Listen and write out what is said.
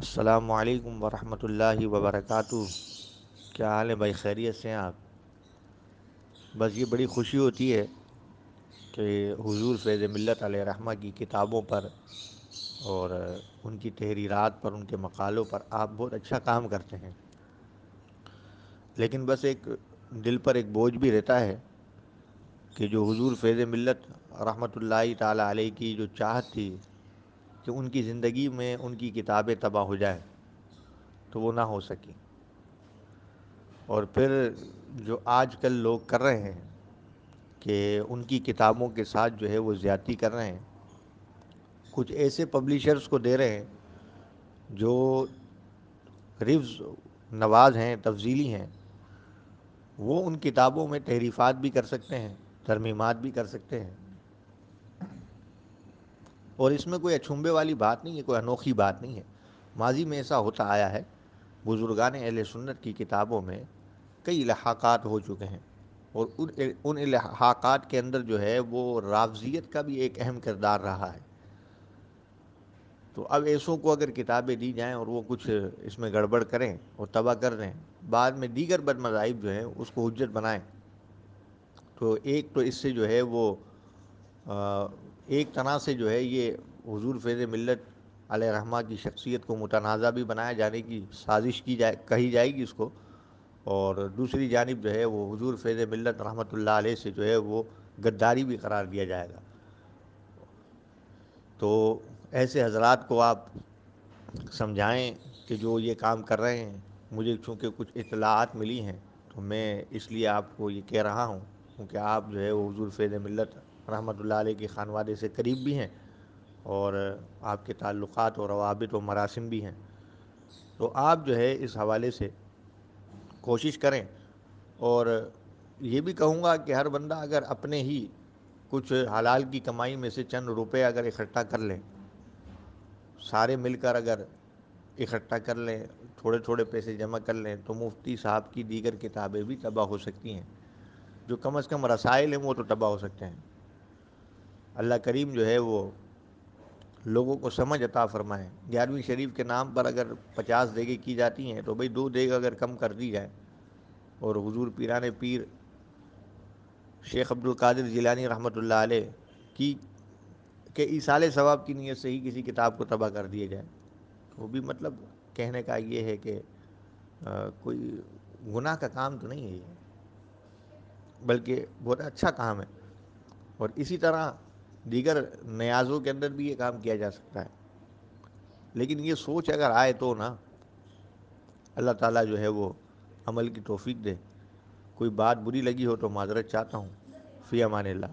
السلام علیکم ورحمۃ اللہ وبرکاتہ۔ کیا حال ہے بھائی؟ خیریت سے ہیں آپ؟ بس یہ بڑی خوشی ہوتی ہے کہ حضور فیض ملت علیہ رحمہ کی کتابوں پر اور ان کی تحریرات پر، ان کے مقالوں پر آپ بہت اچھا کام کرتے ہیں۔ لیکن بس ایک دل پر ایک بوجھ بھی رہتا ہے کہ جو حضور فیض ملت رحمۃ اللہ تعالیٰ علیہ کی جو چاہت تھی کہ ان کی زندگی میں ان کی کتابیں تباہ ہو جائیں تو وہ نہ ہو سکی اور پھر جو آج کل لوگ کر رہے ہیں کہ ان کی کتابوں کے ساتھ جو ہے وہ زیادتی کر رہے ہیں، کچھ ایسے پبلیشرز کو دے رہے ہیں جو رفظ نواز ہیں، تفضیلی ہیں، وہ ان کتابوں میں تحریفات بھی کر سکتے ہیں، ترمیمات بھی کر سکتے ہیں۔ اور اس میں کوئی اچھمبے والی بات نہیں ہے، کوئی انوکھی بات نہیں ہے۔ ماضی میں ایسا ہوتا آیا ہے، بزرگان اہل سنت کی کتابوں میں کئی الحاقات ہو چکے ہیں۔ اور ان ان الحاقات کے اندر جو ہے، وہ رافضیت کا بھی ایک اہم کردار رہا ہے۔ تو اب ایسوں کو اگر کتابیں دی جائیں اور وہ کچھ اس میں گڑبڑ کریں اور تباہ کر دیں، بعد میں دیگر بد مذاہب جو ہیں، اس کو حجت بنائیں۔ تو ایک تو اس سے جو ہے، وہ ایک طرح سے جو ہے یہ حضور فیض ملت علیہ رحمہ کی شخصیت کو متنازع بھی بنایا یعنی جانے کی سازش کی جائے، کہی جائے گی اس کو۔ اور دوسری جانب جو ہے وہ حضور فیض ملت رحمۃ اللہ علیہ سے جو ہے وہ غداری بھی قرار دیا جائے گا۔ تو ایسے حضرات کو آپ سمجھائیں کہ جو یہ کام کر رہے ہیں، مجھے چونکہ کچھ اطلاعات ملی ہیں، تو میں اس لیے آپ کو یہ کہہ رہا ہوں، کیونکہ آپ جو ہے وہ حضور فیض ملت رحمۃ اللہ علیہ کے خانوادے سے قریب بھی ہیں اور آپ کے تعلقات و روابط و مراسم بھی ہیں۔ تو آپ جو ہے اس حوالے سے کوشش کریں اور یہ بھی کہوں گا کہ ہر بندہ اگر اپنے ہی کچھ حلال کی کمائی میں سے چند روپے اگر اکٹھا کر لیں، سارے مل کر اگر اکٹھا کر لیں، تھوڑے تھوڑے پیسے جمع کر لیں، تو مفتی صاحب کی دیگر کتابیں بھی تباہ ہو سکتی ہیں۔ جو کم از کم رسائل ہیں وہ تو تباہ ہو سکتے ہیں۔ اللہ کریم جو ہے وہ لوگوں کو سمجھ عطا فرمائیں گیارہویں شریف کے نام پر اگر پچاس دیگیں کی جاتی ہیں تو بھئی دو دیگ اگر کم کر دی جائے اور حضور پیران پیر شیخ عبد القادر جیلانی رحمۃ اللہ علیہ کی کہ ایسال ثواب کی نیت سے ہی کسی کتاب کو تباہ کر دیا جائے وہ بھی مطلب کہنے کا یہ ہے کہ کوئی گناہ کا کام تو نہیں ہے یہ۔ بلکہ بہت اچھا کام ہے۔ اور اسی طرح دیگر نیازوں کے اندر بھی یہ کام کیا جا سکتا ہے۔ لیکن یہ سوچ اگر آئے تو نا، اللہ تعالیٰ جو ہے وہ عمل کی توفیق دے۔ کوئی بات بری لگی ہو تو معذرت چاہتا ہوں۔ فی امان اللہ۔